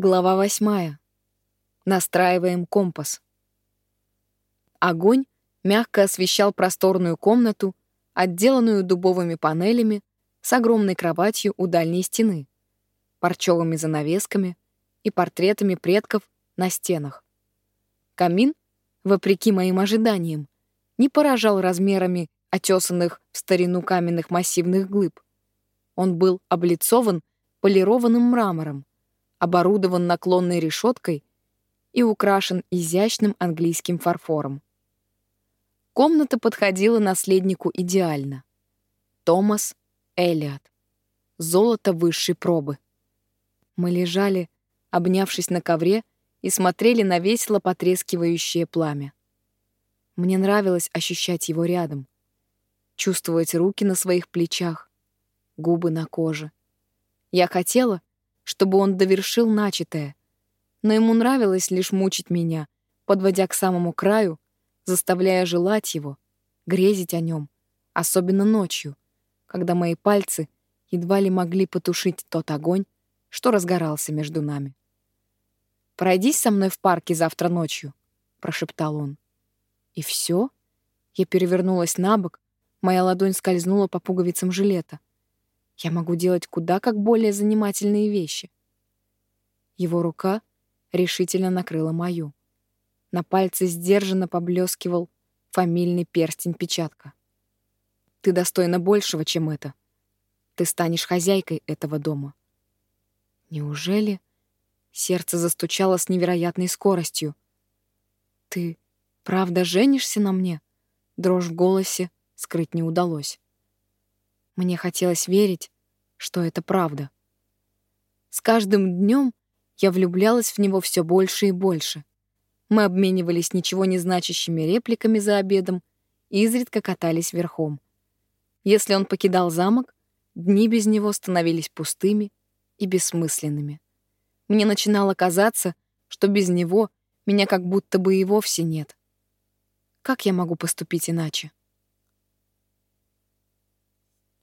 Глава восьмая. Настраиваем компас. Огонь мягко освещал просторную комнату, отделанную дубовыми панелями, с огромной кроватью у дальней стены, парчевыми занавесками и портретами предков на стенах. Камин, вопреки моим ожиданиям, не поражал размерами отесанных в старину каменных массивных глыб. Он был облицован полированным мрамором, оборудован наклонной решеткой и украшен изящным английским фарфором. Комната подходила наследнику идеально. Томас Элиот. Золото высшей пробы. Мы лежали, обнявшись на ковре, и смотрели на весело потрескивающее пламя. Мне нравилось ощущать его рядом, чувствовать руки на своих плечах, губы на коже. Я хотела, чтобы он довершил начатое. Но ему нравилось лишь мучить меня, подводя к самому краю, заставляя желать его, грезить о нем, особенно ночью, когда мои пальцы едва ли могли потушить тот огонь, что разгорался между нами. «Пройдись со мной в парке завтра ночью», — прошептал он. «И все?» Я перевернулась на бок, моя ладонь скользнула по пуговицам жилета. Я могу делать куда как более занимательные вещи. Его рука решительно накрыла мою. На пальце сдержанно поблескивал фамильный перстень-печатка. Ты достойна большего, чем это. Ты станешь хозяйкой этого дома. Неужели? Сердце застучало с невероятной скоростью. Ты правда женишься на мне? Дрожь в голосе скрыть не удалось. Мне хотелось верить, что это правда. С каждым днем я влюблялась в него все больше и больше. Мы обменивались ничего не значащими репликами за обедом и изредка катались верхом. Если он покидал замок, дни без него становились пустыми и бессмысленными. Мне начинало казаться, что без него меня как будто бы и вовсе нет. Как я могу поступить иначе?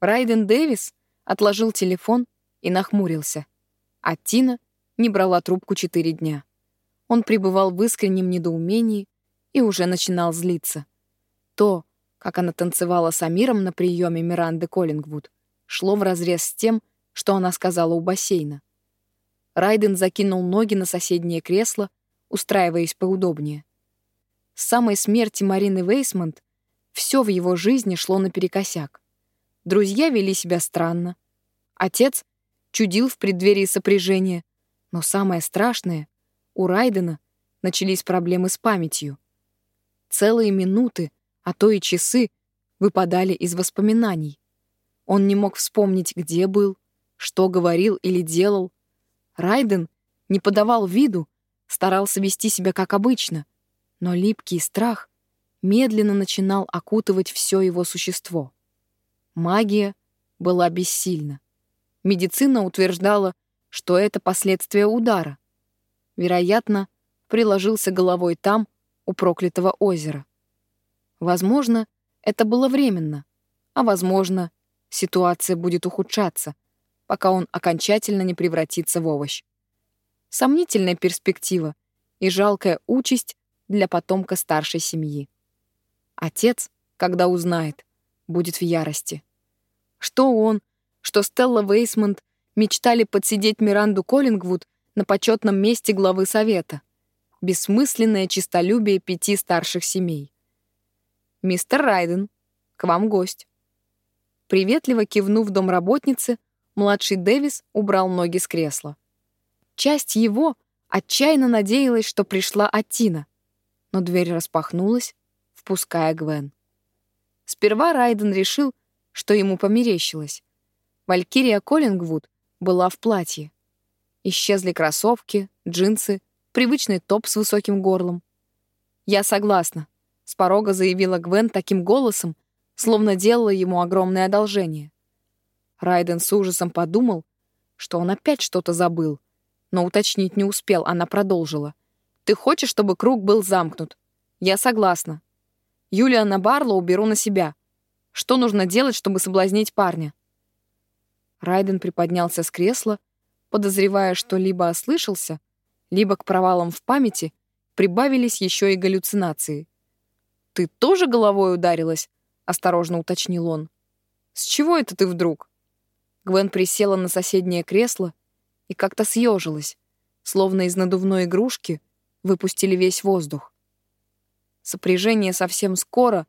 Райден Дэвис отложил телефон и нахмурился, а Тина не брала трубку четыре дня. Он пребывал в искреннем недоумении и уже начинал злиться. То, как она танцевала с Амиром на приеме Миранды Коллингвуд, шло вразрез с тем, что она сказала у бассейна. Райден закинул ноги на соседнее кресло, устраиваясь поудобнее. С самой смерти Марины Вейсмонт все в его жизни шло наперекосяк. Друзья вели себя странно. Отец чудил в преддверии сопряжения. Но самое страшное — у Райдена начались проблемы с памятью. Целые минуты, а то и часы выпадали из воспоминаний. Он не мог вспомнить, где был, что говорил или делал. Райден не подавал виду, старался вести себя как обычно, но липкий страх медленно начинал окутывать все его существо. Магия была бессильна. Медицина утверждала, что это последствия удара. Вероятно, приложился головой там, у проклятого озера. Возможно, это было временно, а возможно, ситуация будет ухудшаться, пока он окончательно не превратится в овощ. Сомнительная перспектива и жалкая участь для потомка старшей семьи. Отец, когда узнает, будет в ярости. Что он, что Стелла Вейсмонт мечтали подсидеть Миранду Коллингвуд на почетном месте главы совета. Бессмысленное чистолюбие пяти старших семей. «Мистер Райден, к вам гость». Приветливо кивнув домработнице, младший Дэвис убрал ноги с кресла. Часть его отчаянно надеялась, что пришла Аттина, но дверь распахнулась, впуская Гвен. Сперва Райден решил, что ему померещилось. Валькирия Коллингвуд была в платье. Исчезли кроссовки, джинсы, привычный топ с высоким горлом. «Я согласна», — с порога заявила Гвен таким голосом, словно делала ему огромное одолжение. Райден с ужасом подумал, что он опять что-то забыл, но уточнить не успел, она продолжила. «Ты хочешь, чтобы круг был замкнут?» «Я согласна. Юлиана Барлоу беру на себя. Что нужно делать, чтобы соблазнить парня? Райден приподнялся с кресла, подозревая, что либо ослышался, либо к провалам в памяти прибавились еще и галлюцинации. «Ты тоже головой ударилась?» — осторожно уточнил он. «С чего это ты вдруг?» Гвен присела на соседнее кресло и как-то съежилась, словно из надувной игрушки выпустили весь воздух. Сопряжение совсем скоро,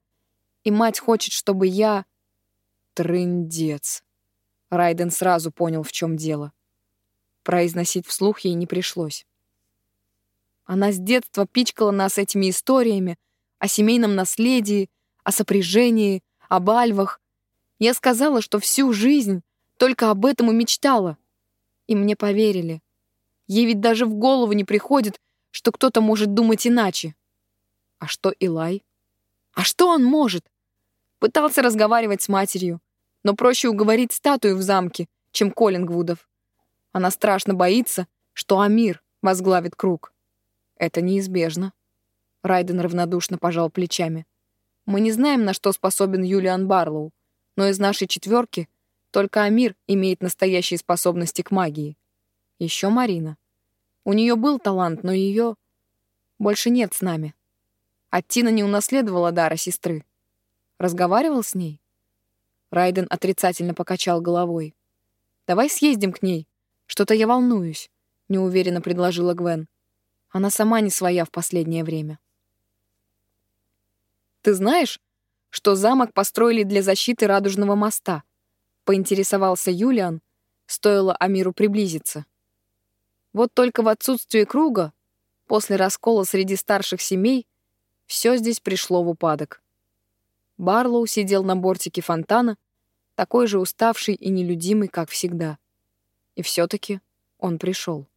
и мать хочет, чтобы я... Трындец. Райден сразу понял, в чем дело. Произносить вслух ей не пришлось. Она с детства пичкала нас этими историями о семейном наследии, о сопряжении, об альвах. Я сказала, что всю жизнь только об этом и мечтала. И мне поверили. Ей ведь даже в голову не приходит, что кто-то может думать иначе. А что Илай? А что он может? Пытался разговаривать с матерью, но проще уговорить статую в замке, чем Коллингвудов. Она страшно боится, что Амир возглавит круг. Это неизбежно. Райден равнодушно пожал плечами. Мы не знаем, на что способен Юлиан Барлоу, но из нашей четверки только Амир имеет настоящие способности к магии. Еще Марина. У нее был талант, но ее больше нет с нами. А Тина не унаследовала дара сестры. Разговаривал с ней? Райден отрицательно покачал головой. «Давай съездим к ней. Что-то я волнуюсь», — неуверенно предложила Гвен. Она сама не своя в последнее время. «Ты знаешь, что замок построили для защиты Радужного моста?» — поинтересовался Юлиан, стоило Амиру приблизиться. Вот только в отсутствие круга, после раскола среди старших семей, все здесь пришло в упадок. Барлоу сидел на бортике фонтана, такой же уставший и нелюдимый, как всегда. И все-таки он пришел.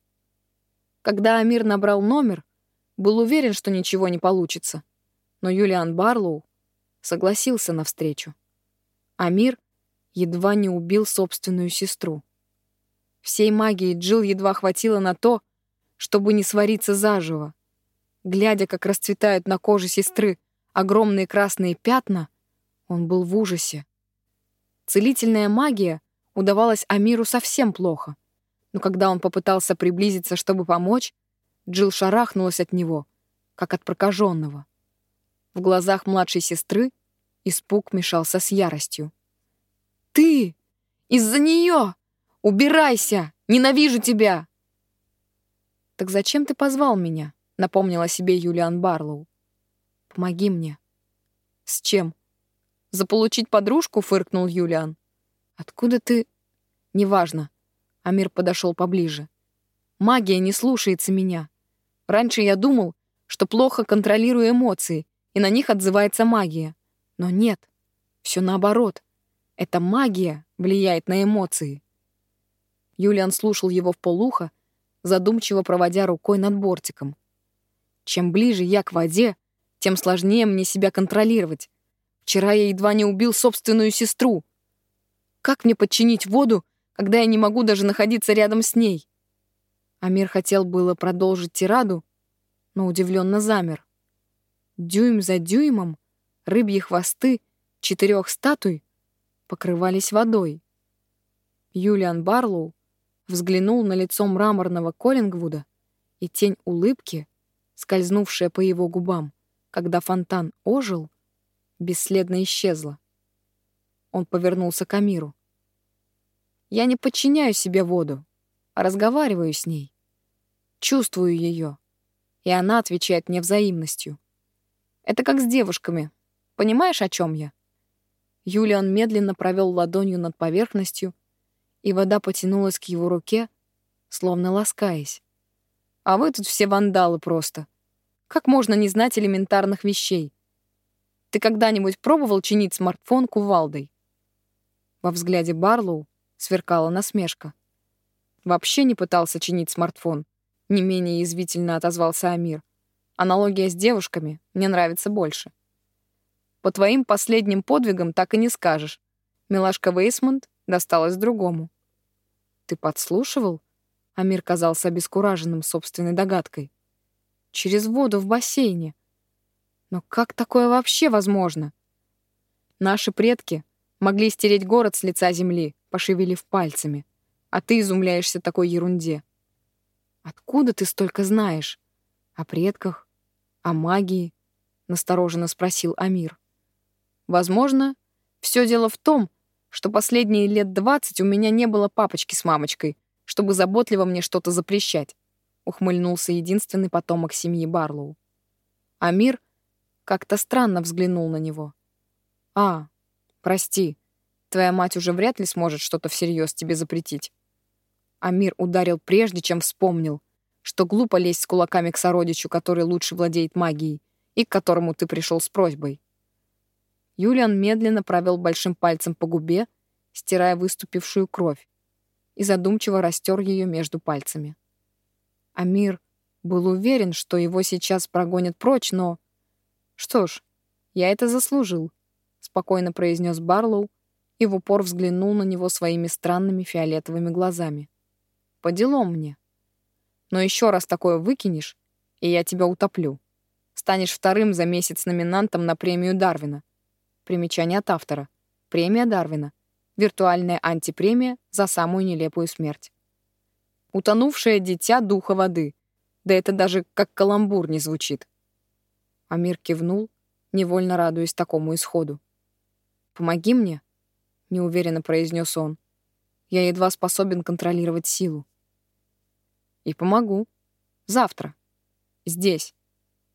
Когда Амир набрал номер, был уверен, что ничего не получится. Но Юлиан Барлоу согласился на встречу. Амир едва не убил собственную сестру. Всей магии Джилл едва хватило на то, чтобы не свариться заживо. Глядя, как расцветают на коже сестры огромные красные пятна, он был в ужасе. Целительная магия удавалась Амиру совсем плохо но когда он попытался приблизиться, чтобы помочь, Джилл шарахнулась от него, как от прокаженного. В глазах младшей сестры испуг мешался с яростью. «Ты! Из-за нее! Убирайся! Ненавижу тебя!» «Так зачем ты позвал меня?» — напомнила себе Юлиан Барлоу. «Помоги мне». «С чем?» «Заполучить подружку?» — фыркнул Юлиан. «Откуда ты...» «Неважно. Амир подошел поближе. Магия не слушается меня. Раньше я думал, что плохо контролирую эмоции, и на них отзывается магия. Но нет, все наоборот. Это магия влияет на эмоции. Юлиан слушал его в полухо, задумчиво проводя рукой над бортиком. Чем ближе я к воде, тем сложнее мне себя контролировать. Вчера я едва не убил собственную сестру. Как мне подчинить воду когда я не могу даже находиться рядом с ней. Амир хотел было продолжить тираду, но удивленно замер. Дюйм за дюймом рыбьи хвосты четырех статуй покрывались водой. Юлиан Барлоу взглянул на лицо мраморного Коллингвуда, и тень улыбки, скользнувшая по его губам, когда фонтан ожил, бесследно исчезла. Он повернулся к Амиру. Я не подчиняю себе воду, а разговариваю с ней. Чувствую ее, и она отвечает мне взаимностью. Это как с девушками. Понимаешь, о чем я? Юлиан медленно провел ладонью над поверхностью, и вода потянулась к его руке, словно ласкаясь. А вы тут все вандалы просто. Как можно не знать элементарных вещей? Ты когда-нибудь пробовал чинить смартфон кувалдой? Во взгляде Барлоу сверкала насмешка. Вообще не пытался чинить смартфон. Не менее язвительно отозвался Амир. Аналогия с девушками мне нравится больше. По твоим последним подвигам так и не скажешь. Милашка Вейсмонт досталась другому. Ты подслушивал? Амир казался обескураженным собственной догадкой. Через воду в бассейне. Но как такое вообще возможно? Наши предки могли стереть город с лица земли, пошевелив пальцами. А ты изумляешься такой ерунде. Откуда ты столько знаешь? О предках? О магии? Настороженно спросил Амир. Возможно, все дело в том, что последние лет двадцать у меня не было папочки с мамочкой, чтобы заботливо мне что-то запрещать, ухмыльнулся единственный потомок семьи Барлоу. Амир как-то странно взглянул на него. «А, прости, твоя мать уже вряд ли сможет что-то всерьез тебе запретить». Амир ударил прежде, чем вспомнил, что глупо лезть с кулаками к сородичу, который лучше владеет магией, и к которому ты пришел с просьбой. Юлиан медленно провел большим пальцем по губе, стирая выступившую кровь, и задумчиво растер ее между пальцами. Амир был уверен, что его сейчас прогонят прочь, но... Что ж, я это заслужил, спокойно произнес Барлоу и в упор взглянул на него своими странными фиолетовыми глазами. По делам мне. Но еще раз такое выкинешь, и я тебя утоплю. Станешь вторым за месяц номинантом на премию Дарвина. Примечание от автора. Премия Дарвина. Виртуальная антипремия за самую нелепую смерть. Утонувшее дитя духа воды. Да это даже как каламбур не звучит. Амир кивнул, невольно радуясь такому исходу. «Помоги мне», — неуверенно произнес он. «Я едва способен контролировать силу». «И помогу. Завтра. Здесь.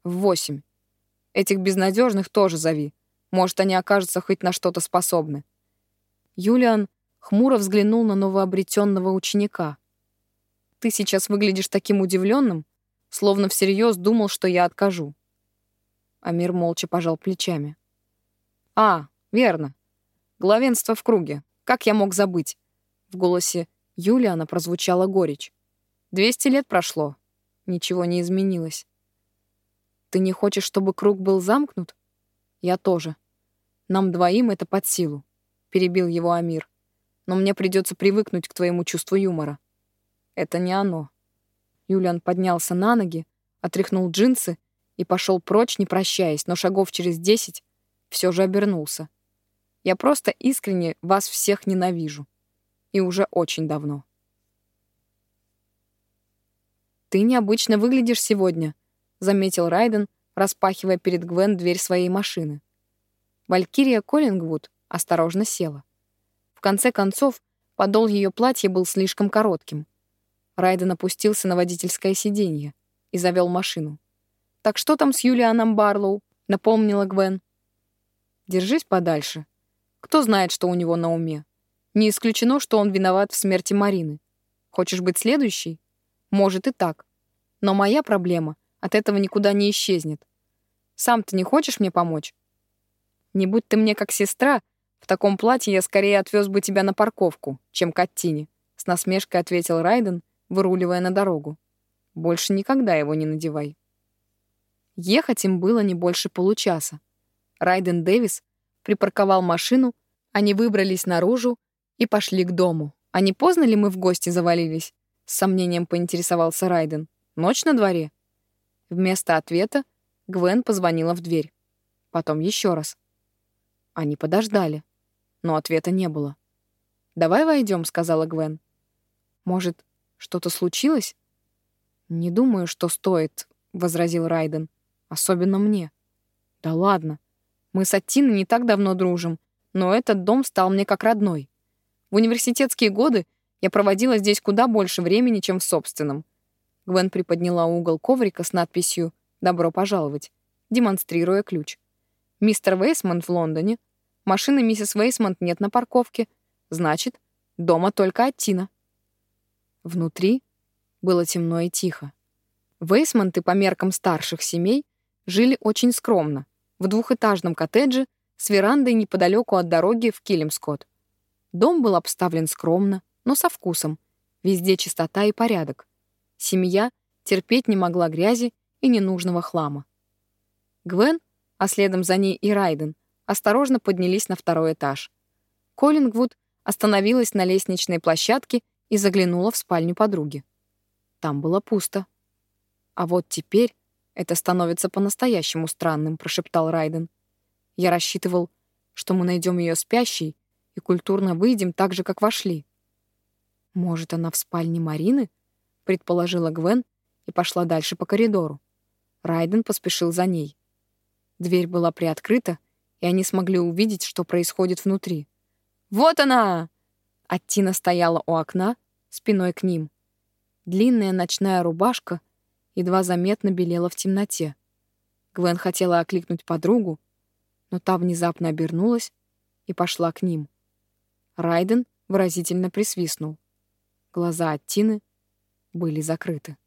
В восемь. Этих безнадежных тоже зови. Может, они окажутся хоть на что-то способны. Юлиан хмуро взглянул на новообретенного ученика. «Ты сейчас выглядишь таким удивленным, словно всерьез думал, что я откажу». Амир молча пожал плечами. «А, верно. Главенство в круге. Как я мог забыть?» В голосе Юлиана прозвучала горечь. «Двести лет прошло. Ничего не изменилось». «Ты не хочешь, чтобы круг был замкнут?» «Я тоже. Нам двоим это под силу», — перебил его Амир. «Но мне придется привыкнуть к твоему чувству юмора». «Это не оно». Юлиан поднялся на ноги, отряхнул джинсы и пошел прочь, не прощаясь, но шагов через десять все же обернулся. «Я просто искренне вас всех ненавижу. И уже очень давно». «Ты необычно выглядишь сегодня», — заметил Райден, распахивая перед Гвен дверь своей машины. Валькирия Коллингвуд осторожно села. В конце концов, подол ее платья был слишком коротким. Райден опустился на водительское сиденье и завел машину. «Так что там с Юлианом Барлоу?» — напомнила Гвен. «Держись подальше. Кто знает, что у него на уме? Не исключено, что он виноват в смерти Марины. Хочешь быть следующей? Может и так. Но моя проблема от этого никуда не исчезнет. Сам ты не хочешь мне помочь?» Не будь ты мне как сестра, в таком платье я скорее отвез бы тебя на парковку, чем к Аттине», — с насмешкой ответил Райден, выруливая на дорогу. «Больше никогда его не надевай». Ехать им было не больше получаса. Райден Дэвис припарковал машину, они выбрались наружу и пошли к дому. «А не поздно ли мы в гости завалились?» — с сомнением поинтересовался Райден. «Ночь на дворе?» Вместо ответа Гвен позвонила в дверь. Потом еще раз. Они подождали, но ответа не было. «Давай войдем», — сказала Гвен. «Может, что-то случилось?» «Не думаю, что стоит», — возразил Райден. «Особенно мне». «Да ладно. Мы с Аттиной не так давно дружим, но этот дом стал мне как родной. В университетские годы я проводила здесь куда больше времени, чем в собственном». Гвен приподняла угол коврика с надписью «Добро пожаловать», демонстрируя ключ. Мистер Вейсмонт в Лондоне. Машины миссис Вейсмонт нет на парковке. Значит, дома только Аттина. Внутри было темно и тихо. Вейсмонты по меркам старших семей жили очень скромно, в двухэтажном коттедже с верандой неподалеку от дороги в Килимскот. Дом был обставлен скромно, но со вкусом. Везде чистота и порядок. Семья терпеть не могла грязи и ненужного хлама. Гвен а следом за ней и Райден, осторожно поднялись на второй этаж. Коллингвуд остановилась на лестничной площадке и заглянула в спальню подруги. Там было пусто. «А вот теперь это становится по-настоящему странным», — прошептал Райден. «Я рассчитывал, что мы найдем ее спящей и культурно выйдем так же, как вошли». Может, она в спальне Марины? Предположила Гвен и пошла дальше по коридору. Райден поспешил за ней. Дверь была приоткрыта, и они смогли увидеть, что происходит внутри. «Вот она!» Аттина стояла у окна, спиной к ним. Длинная ночная рубашка едва заметно белела в темноте. Гвен хотела окликнуть подругу, но та внезапно обернулась и пошла к ним. Райден выразительно присвистнул. Глаза Аттины были закрыты.